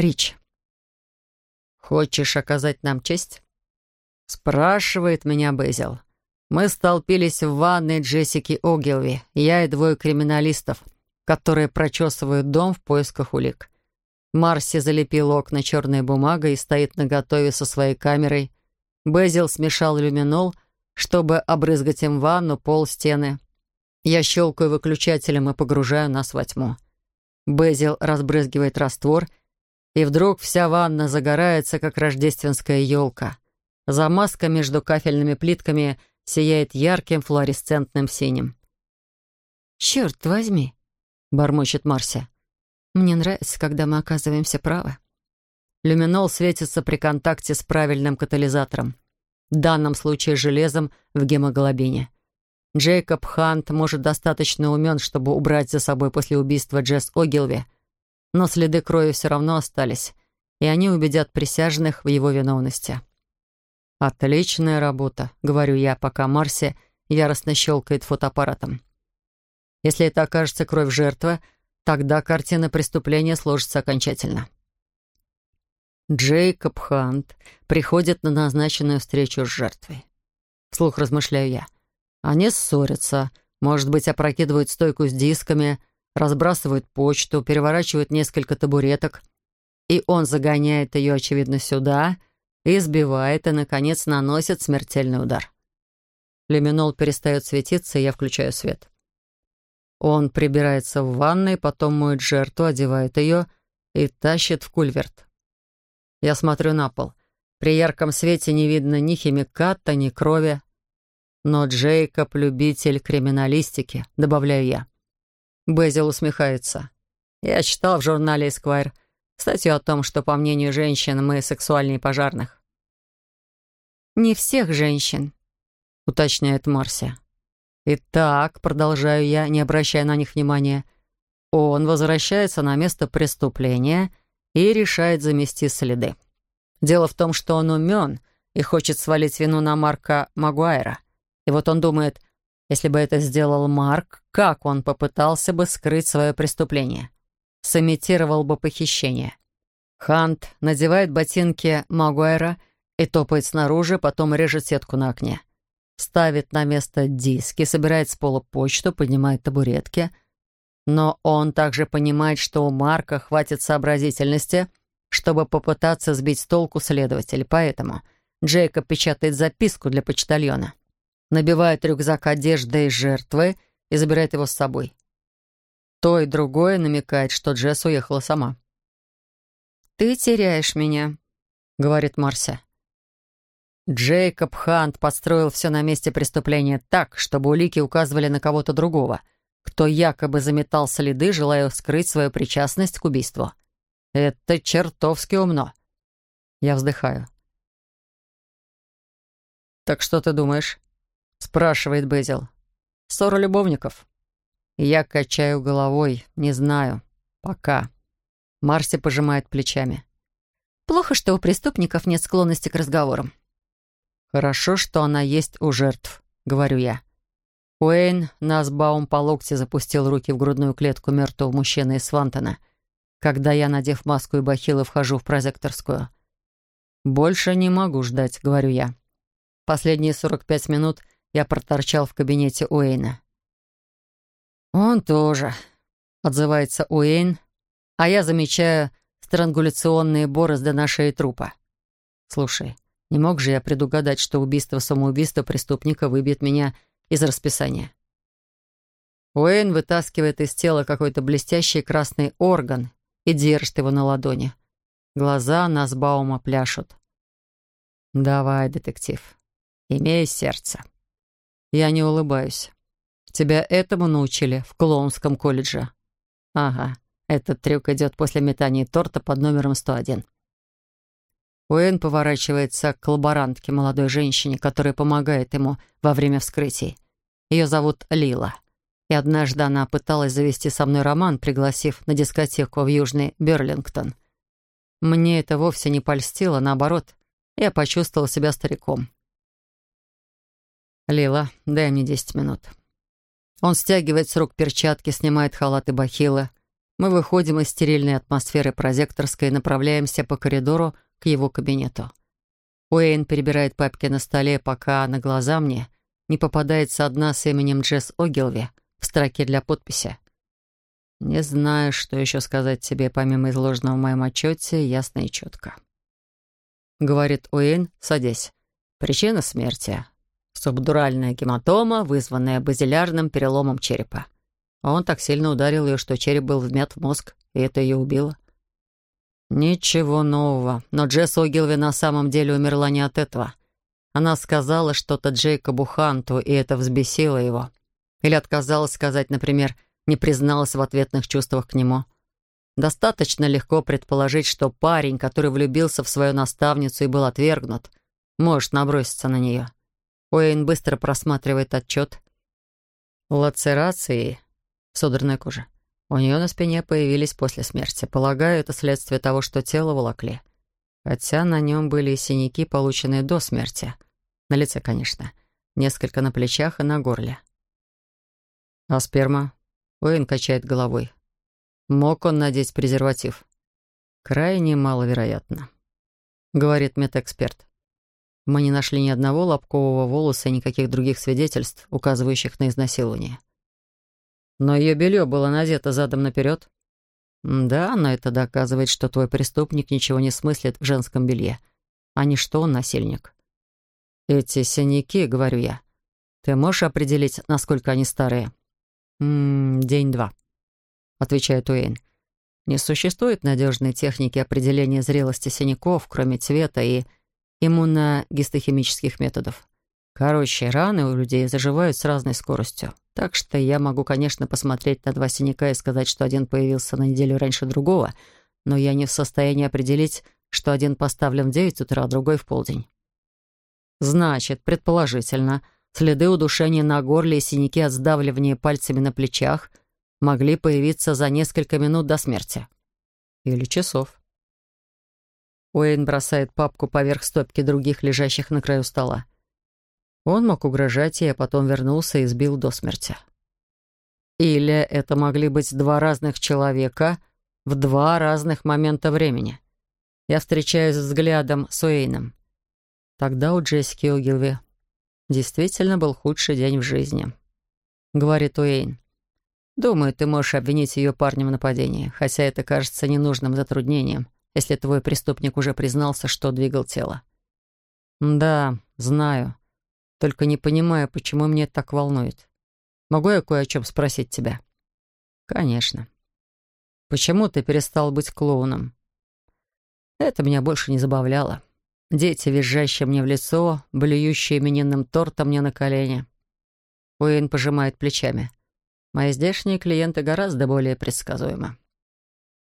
Рич. «Хочешь оказать нам честь?» Спрашивает меня Безил. Мы столпились в ванной Джессики Огилви, я и двое криминалистов, которые прочесывают дом в поисках улик. Марси залепил окна черной бумагой и стоит наготове со своей камерой. Безил смешал люминол, чтобы обрызгать им ванну, пол, стены. Я щелкаю выключателем и погружаю нас во тьму. Безил разбрызгивает раствор, и вдруг вся ванна загорается, как рождественская елка. Замазка между кафельными плитками сияет ярким флуоресцентным синим. «Черт возьми!» — бормочет Марся. «Мне нравится, когда мы оказываемся правы». Люминол светится при контакте с правильным катализатором, в данном случае железом в гемоглобине. Джейкоб Хант может достаточно умен, чтобы убрать за собой после убийства Джесс Огилви, но следы крови все равно остались, и они убедят присяжных в его виновности. «Отличная работа», — говорю я, пока Марси яростно щелкает фотоаппаратом. «Если это окажется кровь жертвы, тогда картина преступления сложится окончательно». Джейкоб Хант приходит на назначенную встречу с жертвой. Вслух размышляю я. Они ссорятся, может быть, опрокидывают стойку с дисками, разбрасывают почту, переворачивают несколько табуреток, и он загоняет ее, очевидно, сюда, избивает и, наконец, наносит смертельный удар. Люминол перестает светиться, и я включаю свет. Он прибирается в ванной, потом моет жертву, одевает ее и тащит в кульверт. Я смотрю на пол. При ярком свете не видно ни химиката, ни крови. Но Джейкоб — любитель криминалистики, добавляю я. Безил усмехается. Я читал в журнале «Эсквайр» статью о том, что, по мнению женщин, мы сексуальнее пожарных. «Не всех женщин», — уточняет Марси. «Итак», — продолжаю я, не обращая на них внимания, он возвращается на место преступления и решает замести следы. Дело в том, что он умен и хочет свалить вину на Марка Магуайра. И вот он думает, если бы это сделал Марк, как он попытался бы скрыть свое преступление? Сымитировал бы похищение. Хант надевает ботинки Магуайра и топает снаружи, потом режет сетку на окне. Ставит на место диски, собирает с пола почту, поднимает табуретки. Но он также понимает, что у Марка хватит сообразительности, чтобы попытаться сбить с толку следователя. Поэтому Джейкоб печатает записку для почтальона набивает рюкзак одеждой жертвы и забирает его с собой. То и другое намекает, что Джесс уехала сама. «Ты теряешь меня», — говорит Марся. Джейкоб Хант подстроил все на месте преступления так, чтобы улики указывали на кого-то другого, кто якобы заметал следы, желая скрыть свою причастность к убийству. Это чертовски умно. Я вздыхаю. «Так что ты думаешь?» — спрашивает Безил. «Ссора любовников?» Я качаю головой. Не знаю. Пока. Марси пожимает плечами. «Плохо, что у преступников нет склонности к разговорам». «Хорошо, что она есть у жертв», — говорю я. Уэйн Насбаум по локте запустил руки в грудную клетку мертвого мужчины из Свантона, когда я, надев маску и бахилы, вхожу в прозекторскую. «Больше не могу ждать», — говорю я. Последние 45 минут я проторчал в кабинете Уэйна. «Он тоже», — отзывается Уэйн, а я замечаю странгуляционные борозды на шее трупа. «Слушай, не мог же я предугадать, что убийство-самоубийство преступника выбьет меня из расписания?» Уэйн вытаскивает из тела какой-то блестящий красный орган и держит его на ладони. Глаза Насбаума пляшут. «Давай, детектив, имей сердце». Я не улыбаюсь. Тебя этому научили в клоунском колледже. Ага, этот трюк идет после метания торта под номером 101. Уэйн поворачивается к лаборантке, молодой женщине, которая помогает ему во время вскрытий. Ее зовут Лила. И однажды она пыталась завести со мной роман, пригласив на дискотеку в Южный Берлингтон. Мне это вовсе не польстило, наоборот, я почувствовал себя стариком. «Лила, дай мне десять минут». Он стягивает с рук перчатки, снимает халат и бахилы. Мы выходим из стерильной атмосферы прозекторской и направляемся по коридору к его кабинету. Уэйн перебирает папки на столе, пока на глаза мне не попадается одна с именем Джесс Огилви в строке для подписи. «Не знаю, что еще сказать тебе, помимо изложенного в моем отчете, ясно и четко». Говорит Уэйн, садясь. «Причина смерти. Субдуральная гематома, вызванная базилярным переломом черепа. Он так сильно ударил ее, что череп был вмят в мозг, и это ее убило. Ничего нового. Но Джесс Огилви на самом деле умерла не от этого. Она сказала что-то Джейкобу Ханту, и это взбесило его. Или отказалась сказать, например, не призналась в ответных чувствах к нему. Достаточно легко предположить, что парень, который влюбился в свою наставницу и был отвергнут, может наброситься на нее. Уэйн быстро просматривает отчет. Лацерации, содранная кожа. У нее на спине появились после смерти. Полагаю, это следствие того, что тело волокли. Хотя на нем были синяки, полученные до смерти. На лице, конечно. Несколько на плечах и на горле. А сперма? Уэйн качает головой. Мог он надеть презерватив? Крайне маловероятно, говорит медэксперт. Мы не нашли ни одного лобкового волоса и никаких других свидетельств, указывающих на изнасилование. Но ее белье было надето задом наперед. Да, но это доказывает, что твой преступник ничего не смыслит в женском белье, а не что он насильник. Эти синяки, говорю я, ты можешь определить, насколько они старые? «М -м, день-два», — отвечает Уэйн. Не существует надежной техники определения зрелости синяков, кроме цвета и иммуногистохимических методов. Короче, раны у людей заживают с разной скоростью. Так что я могу, конечно, посмотреть на два синяка и сказать, что один появился на неделю раньше другого, но я не в состоянии определить, что один поставлен в 9 утра, а другой в полдень. Значит, предположительно, следы удушения на горле и синяки от сдавливания пальцами на плечах могли появиться за несколько минут до смерти. Или часов. Уэйн бросает папку поверх стопки других, лежащих на краю стола. Он мог угрожать ей, а потом вернулся и сбил до смерти. Или это могли быть два разных человека в два разных момента времени. Я встречаюсь взглядом с Уэйном. Тогда у Джессики Огилви действительно был худший день в жизни. Говорит Уэйн. Думаю, ты можешь обвинить ее парнем в нападении, хотя это кажется ненужным затруднением если твой преступник уже признался, что двигал тело. Да, знаю. Только не понимаю, почему мне это так волнует. Могу я кое о чем спросить тебя? Конечно. Почему ты перестал быть клоуном? Это меня больше не забавляло. Дети, визжащие мне в лицо, блюющие именинным тортом мне на колени. Уэйн пожимает плечами. Мои здешние клиенты гораздо более предсказуемы.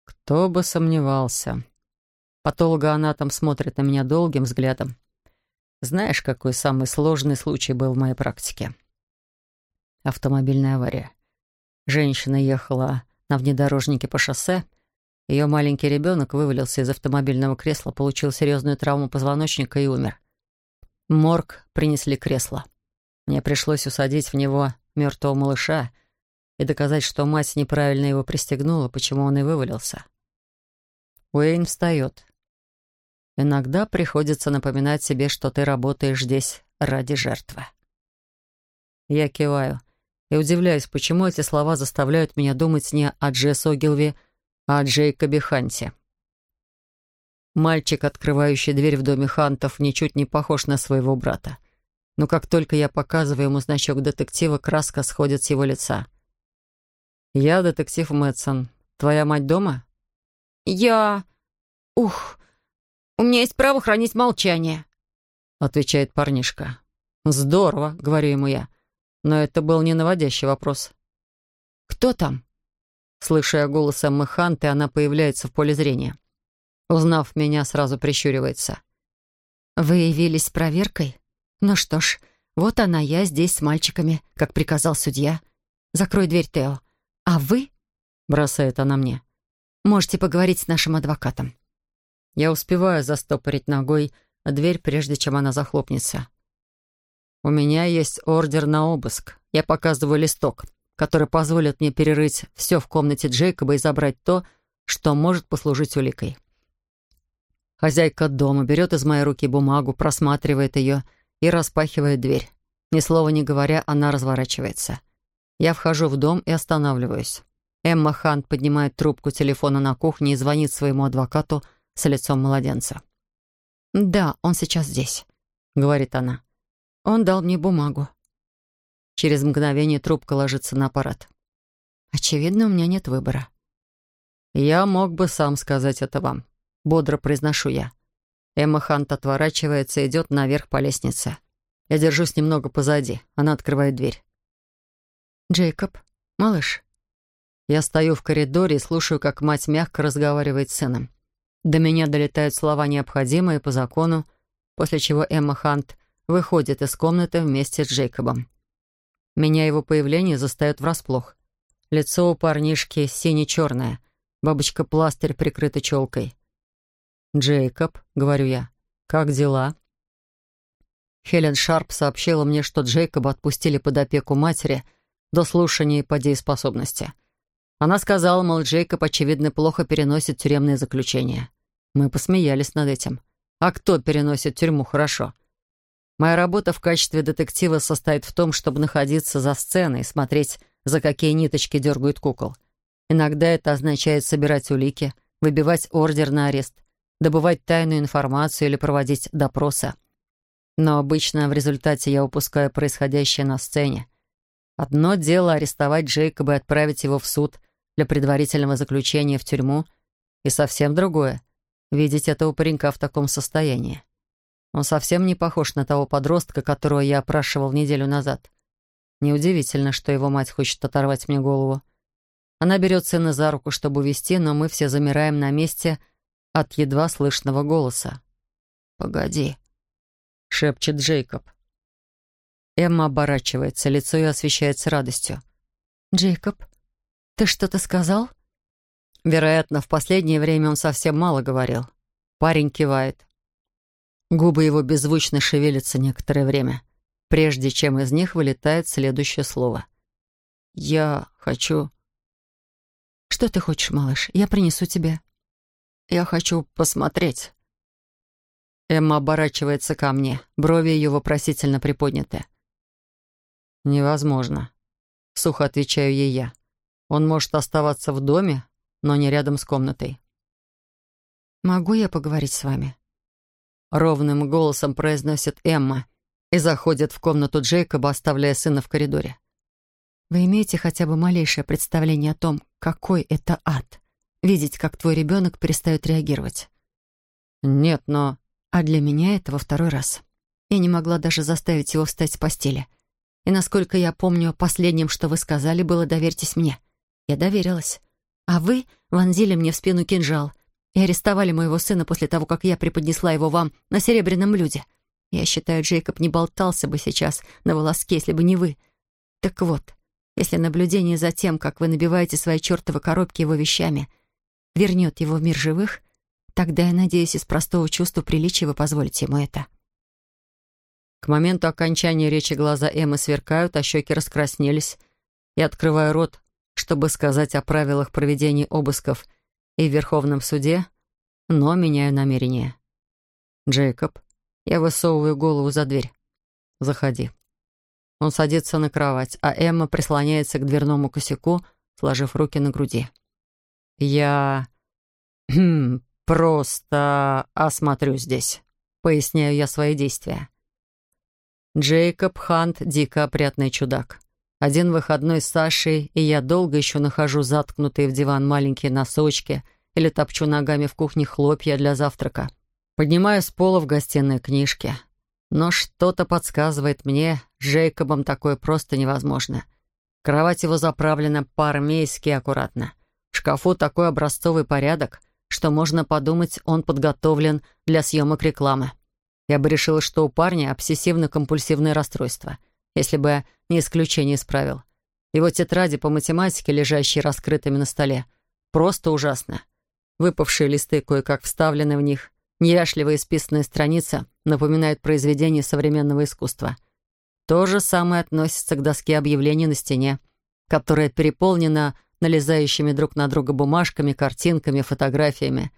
Кто бы сомневался. Патологоанатом смотрит на меня долгим взглядом. Знаешь, какой самый сложный случай был в моей практике? Автомобильная авария. Женщина ехала на внедорожнике по шоссе. Ее маленький ребенок вывалился из автомобильного кресла, получил серьезную травму позвоночника и умер. Морг принесли кресло. Мне пришлось усадить в него мертвого малыша и доказать, что мать неправильно его пристегнула, почему он и вывалился. Уэйн встает. Иногда приходится напоминать себе, что ты работаешь здесь ради жертвы. Я киваю и удивляюсь, почему эти слова заставляют меня думать не о Джесс Огилви, а о Джейкобе Ханте. Мальчик, открывающий дверь в доме Хантов, ничуть не похож на своего брата. Но как только я показываю ему значок детектива, краска сходит с его лица. «Я детектив Мэтсон. Твоя мать дома?» «Я... Ух, у меня есть право хранить молчание», — отвечает парнишка. «Здорово», — говорю ему я. Но это был не наводящий вопрос. «Кто там?» Слыша голос Эммы Ханты, она появляется в поле зрения. Узнав меня, сразу прищуривается. «Вы явились с проверкой? Ну что ж, вот она, я здесь с мальчиками, как приказал судья. Закрой дверь, Тео. А вы, — бросает она мне, — можете поговорить с нашим адвокатом. Я успеваю застопорить ногой дверь, прежде чем она захлопнется. У меня есть ордер на обыск. Я показываю листок, который позволит мне перерыть все в комнате Джейкоба и забрать то, что может послужить уликой. Хозяйка дома берет из моей руки бумагу, просматривает ее и распахивает дверь. Ни слова не говоря, она разворачивается. Я вхожу в дом и останавливаюсь. Эмма Хант поднимает трубку телефона на кухне и звонит своему адвокату с лицом младенца. «Да, он сейчас здесь», — говорит она. «Он дал мне бумагу». Через мгновение трубка ложится на аппарат. «Очевидно, у меня нет выбора». «Я мог бы сам сказать это вам», — бодро произношу я. Эмма Хант отворачивается и идет наверх по лестнице. Я держусь немного позади. Она открывает дверь. «Джейкоб, малыш». Я стою в коридоре и слушаю, как мать мягко разговаривает с сыном. До меня долетают слова, необходимые по закону, после чего Эмма Хант выходит из комнаты вместе с Джейкобом. Меня его появление застает врасплох. Лицо у парнишки сине-черное, бабочка-пластырь прикрыта челкой. «Джейкоб», — говорю я, — «как дела?» Хелен Шарп сообщила мне, что Джейкоба отпустили под опеку матери до слушания по дееспособности. Она сказала, мол, Джейкоб, очевидно, плохо переносит тюремное заключение. Мы посмеялись над этим. А кто переносит тюрьму хорошо? Моя работа в качестве детектива состоит в том, чтобы находиться за сценой и смотреть, за какие ниточки дергают кукол. Иногда это означает собирать улики, выбивать ордер на арест, добывать тайную информацию или проводить допросы. Но обычно в результате я упускаю происходящее на сцене. Одно дело арестовать Джейкоба и отправить его в суд для предварительного заключения в тюрьму, и совсем другое — видеть этого паренька в таком состоянии. Он совсем не похож на того подростка, которого я опрашивал неделю назад. Неудивительно, что его мать хочет оторвать мне голову. Она берет сына за руку, чтобы увести, но мы все замираем на месте — от едва слышного голоса. «Погоди», — шепчет Джейкоб. Эмма оборачивается, лицо ее освещается радостью. «Джейкоб, ты что-то сказал?» Вероятно, в последнее время он совсем мало говорил. Парень кивает. Губы его беззвучно шевелятся некоторое время, прежде чем из них вылетает следующее слово. «Я хочу...» «Что ты хочешь, малыш? Я принесу тебе». Я хочу посмотреть». Эмма оборачивается ко мне. Брови ее вопросительно приподняты. «Невозможно», — сухо отвечаю ей я. «Он может оставаться в доме, но не рядом с комнатой». «Могу я поговорить с вами?» Ровным голосом произносит Эмма и заходит в комнату Джейкоба, оставляя сына в коридоре. «Вы имеете хотя бы малейшее представление о том, какой это ад?» видеть, как твой ребенок перестает реагировать. Нет, но... А для меня это во второй раз. Я не могла даже заставить его встать с постели. И насколько я помню, последним, что вы сказали, было «доверьтесь мне». Я доверилась. А вы вонзили мне в спину кинжал и арестовали моего сына после того, как я преподнесла его вам на серебряном блюде. Я считаю, Джейкоб не болтался бы сейчас на волоске, если бы не вы. Так вот, если наблюдение за тем, как вы набиваете свои чертовы коробки его вещами — вернет его в мир живых, тогда, я надеюсь, из простого чувства приличия вы позволите ему это. К моменту окончания речи глаза Эммы сверкают, а щеки раскраснелись. Я открываю рот, чтобы сказать о правилах проведения обысков и в Верховном суде, но меняю намерение. «Джейкоб, я высовываю голову за дверь. Заходи». Он садится на кровать, а Эмма прислоняется к дверному косяку, сложив руки на груди. «Я... Хм, просто осмотрю здесь», — поясняю я свои действия. Джейкоб Хант — дико опрятный чудак. Один выходной с Сашей, и я долго еще нахожу заткнутые в диван маленькие носочки или топчу ногами в кухне хлопья для завтрака. Поднимаю с пола в гостиной книжки. Но что-то подсказывает мне, с Джейкобом такое просто невозможно. Кровать его заправлена по-армейски аккуратно. В шкафу такой образцовый порядок, что можно подумать, он подготовлен для съемок рекламы. Я бы решила, что у парня обсессивно-компульсивное расстройство, если бы не исключение из правил. Его тетради по математике, лежащие раскрытыми на столе, просто ужасно. Выпавшие листы кое-как вставлены в них, неряшливые списанные страницы напоминают произведение современного искусства. То же самое относится к доске объявлений на стене — которая переполнена налезающими друг на друга бумажками, картинками, фотографиями.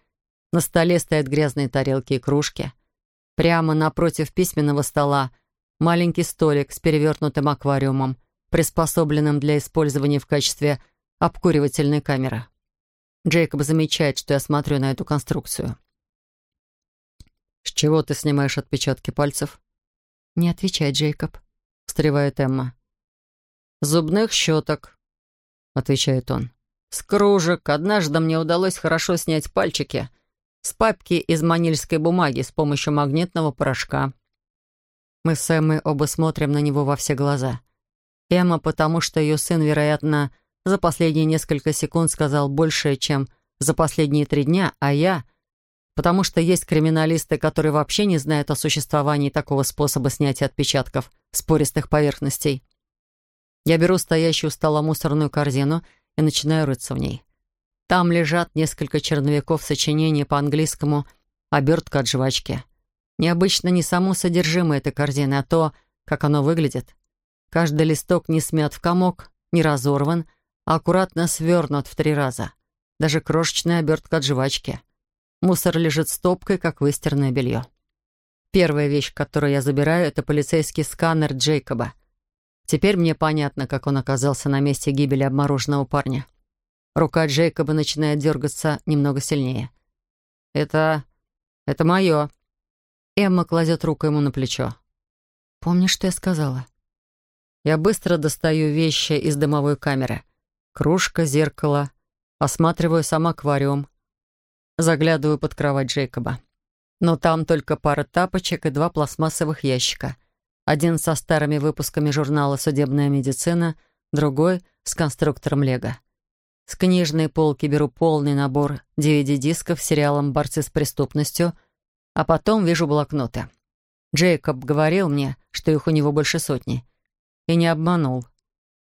На столе стоят грязные тарелки и кружки. Прямо напротив письменного стола маленький столик с перевернутым аквариумом, приспособленным для использования в качестве обкуривательной камеры. Джейкоб замечает, что я смотрю на эту конструкцию. «С чего ты снимаешь отпечатки пальцев?» «Не отвечай, Джейкоб», — встревает Эмма. «Зубных щеток», — отвечает он. «С кружек. Однажды мне удалось хорошо снять пальчики с папки из манильской бумаги с помощью магнитного порошка». Мы с Эммой оба смотрим на него во все глаза. Эмма, потому что ее сын, вероятно, за последние несколько секунд сказал больше, чем за последние три дня, а я, потому что есть криминалисты, которые вообще не знают о существовании такого способа снятия отпечатков с пористых поверхностей. Я беру стоящую у стола мусорную корзину и начинаю рыться в ней. Там лежат несколько черновиков сочинений по-английскому «Обертка от жвачки». Необычно не само содержимое этой корзины, а то, как оно выглядит. Каждый листок не смят в комок, не разорван, а аккуратно свернут в три раза. Даже крошечная обертка от жвачки. Мусор лежит стопкой, как выстиранное белье. Первая вещь, которую я забираю, это полицейский сканер Джейкоба. Теперь мне понятно, как он оказался на месте гибели обмороженного парня. Рука Джейкоба начинает дергаться немного сильнее. «Это... это мое». Эмма кладет руку ему на плечо. «Помнишь, что я сказала?» Я быстро достаю вещи из дымовой камеры. Кружка, зеркало. Осматриваю сам аквариум. Заглядываю под кровать Джейкоба. Но там только пара тапочек и два пластмассовых ящика. Один со старыми выпусками журнала «Судебная медицина», другой — с конструктором «Лего». С книжной полки беру полный набор DVD-дисков с сериалом «Борцы с преступностью», а потом вижу блокноты. Джейкоб говорил мне, что их у него больше сотни — и не обманул.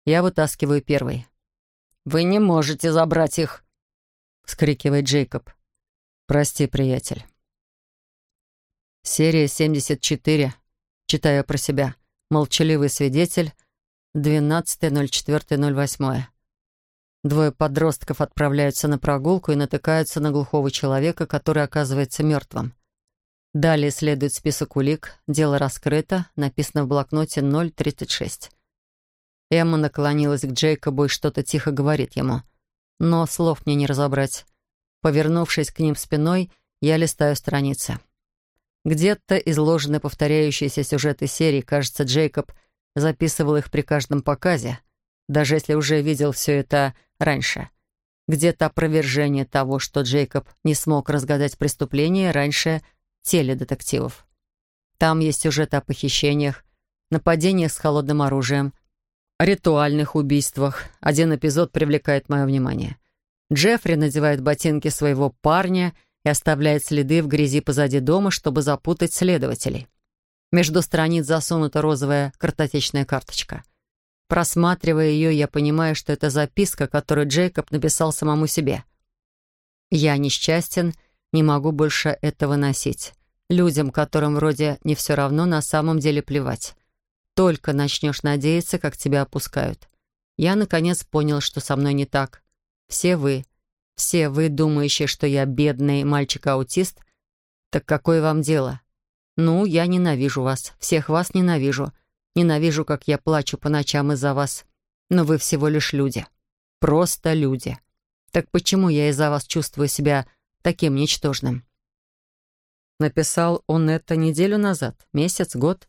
Я вытаскиваю первый. «Вы не можете забрать их!» — скрикивает Джейкоб. «Прости, приятель». Серия 74. Читаю про себя. Молчаливый свидетель. 12.04.08. Двое подростков отправляются на прогулку и натыкаются на глухого человека, который оказывается мертвым. Далее следует список улик. Дело раскрыто. Написано в блокноте 036. Эмма наклонилась к Джейкобу и что-то тихо говорит ему. Но слов мне не разобрать. Повернувшись к ним спиной, я листаю страницы. Где-то изложены повторяющиеся сюжеты серии. Кажется, Джейкоб записывал их при каждом показе, даже если уже видел все это раньше. Где-то опровержение того, что Джейкоб не смог разгадать преступление раньше теледетективов. Там есть сюжеты о похищениях, нападениях с холодным оружием, ритуальных убийствах. Один эпизод привлекает мое внимание. Джеффри надевает ботинки своего парня и оставляет следы в грязи позади дома, чтобы запутать следователей. Между страниц засунута розовая картотечная карточка. Просматривая ее, я понимаю, что это записка, которую Джейкоб написал самому себе. «Я несчастен, не могу больше этого носить. Людям, которым вроде не все равно, на самом деле плевать. Только начнешь надеяться, как тебя опускают. Я, наконец, понял, что со мной не так. Все вы, все вы, думающие, что я бедный мальчик-аутист, так какое вам дело? Ну, я ненавижу вас, всех вас ненавижу. Ненавижу, как я плачу по ночам из-за вас. Но вы всего лишь люди. Просто люди. Так почему я из-за вас чувствую себя таким ничтожным? Написал он это неделю назад, месяц, год.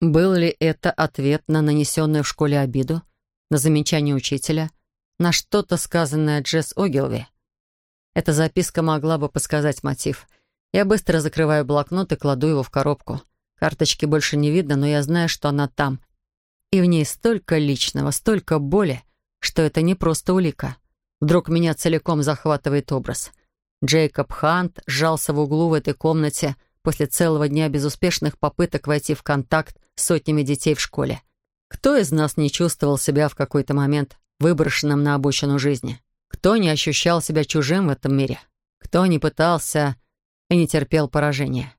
Был ли это ответ на нанесенную в школе обиду, на замечание учителя, на что-то сказанное Джесс Огилви? Эта записка могла бы подсказать мотив. Я быстро закрываю блокнот и кладу его в коробку. Карточки больше не видно, но я знаю, что она там. И в ней столько личного, столько боли, что это не просто улика. Вдруг меня целиком захватывает образ. Джейкоб Хант сжался в углу в этой комнате, после целого дня безуспешных попыток войти в контакт с сотнями детей в школе. Кто из нас не чувствовал себя в какой-то момент выброшенным на обочину жизни? Кто не ощущал себя чужим в этом мире? Кто не пытался и не терпел поражения?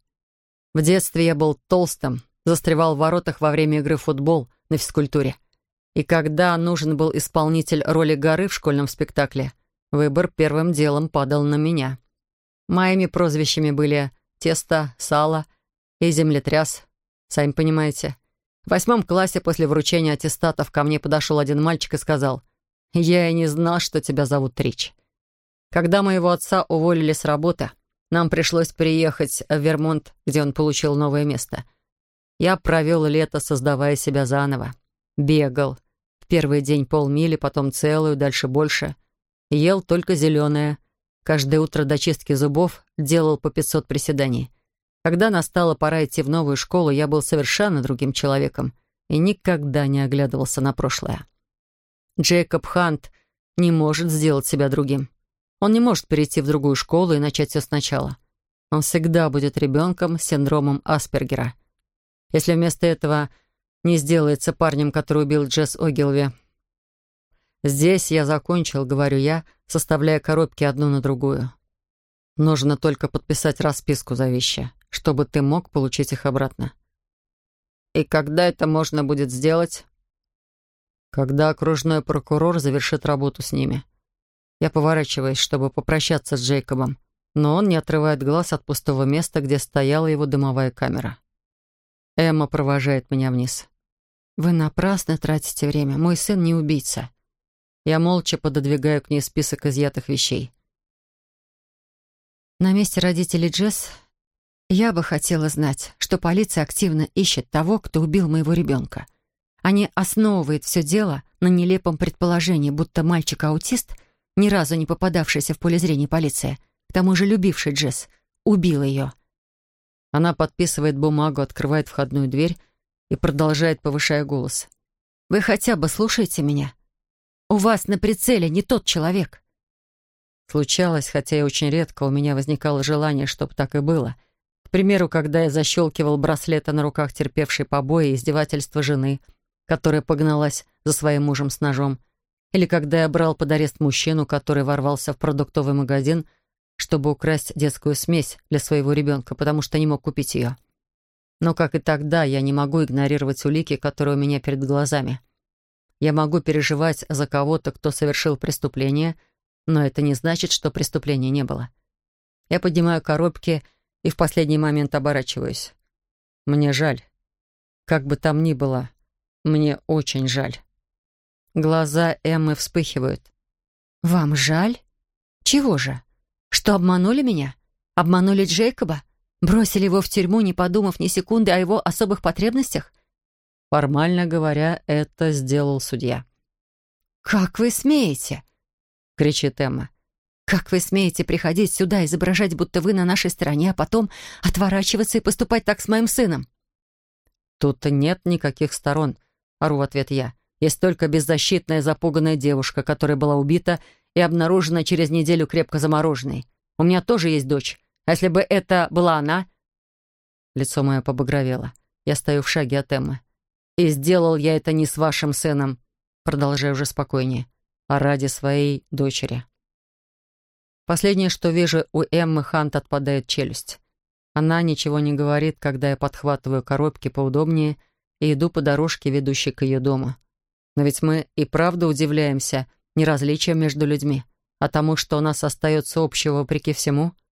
В детстве я был толстым, застревал в воротах во время игры в футбол на физкультуре. И когда нужен был исполнитель роли горы в школьном спектакле, выбор первым делом падал на меня. Моими прозвищами были «Тесто», «Сало» и «Землетряс», сами понимаете. В восьмом классе после вручения аттестатов ко мне подошел один мальчик и сказал, «Я и не знал, что тебя зовут Рич». Когда моего отца уволили с работы, нам пришлось приехать в Вермонт, где он получил новое место. Я провел лето, создавая себя заново. Бегал. В первый день полмили, потом целую, дальше больше. Ел только зеленое. Каждое утро до чистки зубов делал по 500 приседаний. Когда настала пора идти в новую школу, я был совершенно другим человеком и никогда не оглядывался на прошлое. Джейкоб Хант не может сделать себя другим. Он не может перейти в другую школу и начать все сначала. Он всегда будет ребенком с синдромом Аспергера. Если вместо этого не сделается парнем, который убил Джесс Огилви. Здесь я закончил, говорю я, составляя коробки одну на другую. Нужно только подписать расписку за вещи, чтобы ты мог получить их обратно. И когда это можно будет сделать? Когда окружной прокурор завершит работу с ними. Я поворачиваюсь, чтобы попрощаться с Джейкобом, но он не отрывает глаз от пустого места, где стояла его дымовая камера. Эмма провожает меня вниз. «Вы напрасно тратите время. Мой сын не убийца». Я молча пододвигаю к ней список изъятых вещей. На месте родителей Джесс я бы хотела знать, что полиция активно ищет того, кто убил моего ребенка. Они основывают все дело на нелепом предположении, будто мальчик-аутист — ни разу не попадавшаяся в поле зрения полиция, к тому же любивший Джесс, убил ее. Она подписывает бумагу, открывает входную дверь и продолжает, повышая голос. «Вы хотя бы слушаете меня? У вас на прицеле не тот человек». Случалось, хотя и очень редко, у меня возникало желание, чтобы так и было. К примеру, когда я защелкивал браслеты на руках терпевшей побои и издевательства жены, которая погналась за своим мужем с ножом, или когда я брал под арест мужчину, который ворвался в продуктовый магазин, чтобы украсть детскую смесь для своего ребенка, потому что не мог купить ее. Но, как и тогда, я не могу игнорировать улики, которые у меня перед глазами. Я могу переживать за кого-то, кто совершил преступление, но это не значит, что преступления не было. Я поднимаю коробки и в последний момент оборачиваюсь. Мне жаль. Как бы там ни было, мне очень жаль. Глаза Эммы вспыхивают. «Вам жаль? Чего же? Что обманули меня? Обманули Джейкоба? Бросили его в тюрьму, не подумав ни секунды о его особых потребностях?» Формально говоря, это сделал судья. «Как вы смеете?» — кричит Эмма. «Как вы смеете приходить сюда, изображать, будто вы на нашей стороне, а потом отворачиваться и поступать так с моим сыном?» «Тут нет никаких сторон», — ору в ответ я. Есть только беззащитная запуганная девушка, которая была убита и обнаружена через неделю крепко замороженной. У меня тоже есть дочь. А если бы это была она...» Лицо мое побагровело. Я стою в шаге от Эммы. «И сделал я это не с вашим сыном», продолжаю уже спокойнее, а ради своей дочери. Последнее, что вижу, у Эммы Хант отпадает челюсть. Она ничего не говорит, когда я подхватываю коробки поудобнее и иду по дорожке, ведущей к ее дому. Но ведь мы и правда удивляемся не различиям между людьми, а тому, что у нас остается общего вопреки всему —